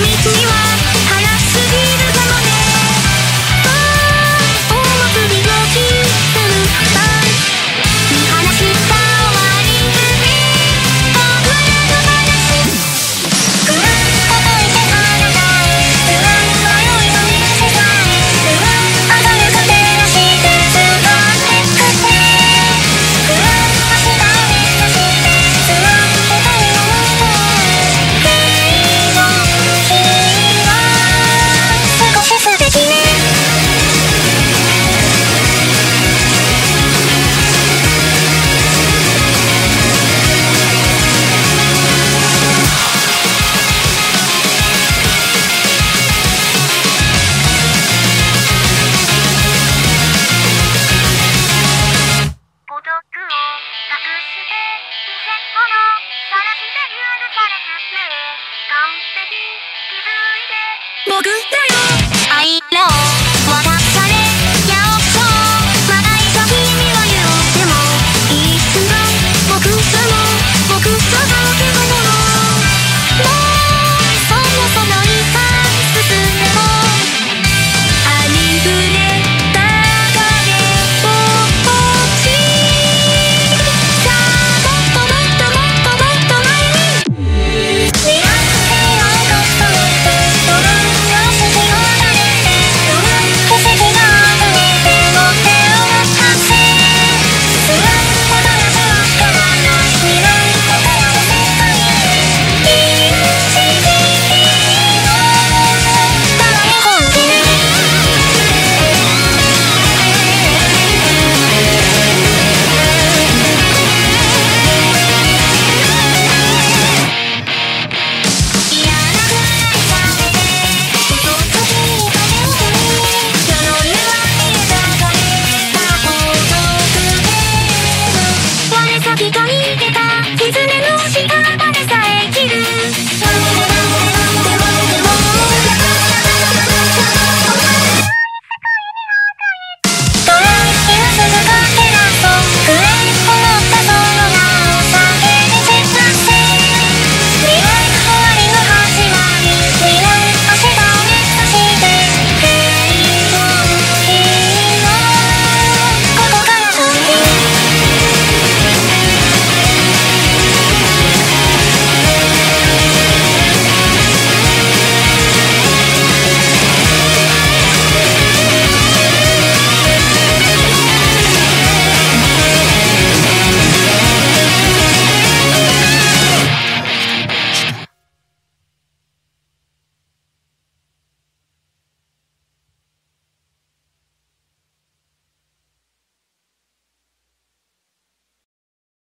me to 潜ったよ。